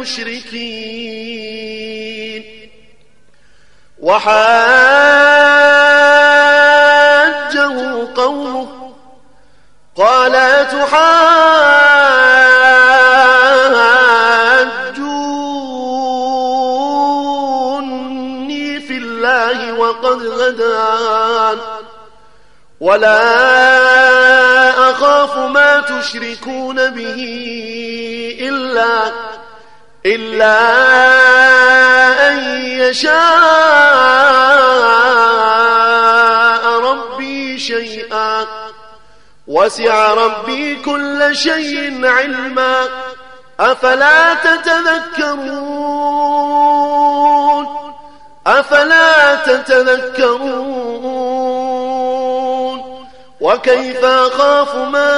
المشركين. وحاجه قومه قال تحاجوني في الله وقد غدان ولا أخاف ما تشركون به إلا إلا أن يشاء ربي شيئا. وسع ربي كل شيء علما. أفلا تتذكرون؟ أفلا تتذكرون؟ وكيف أخاف ما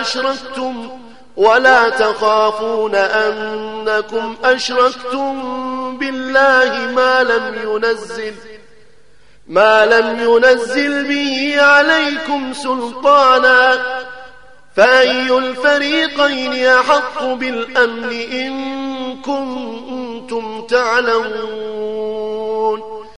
أشركتم؟ ولا تخافون أنكم أشركتم بالله ما لم ينزل ما لم ينزل به عليكم سلطانا. فأي الفريقين أحق بالأمن إن كنتم تعلمون.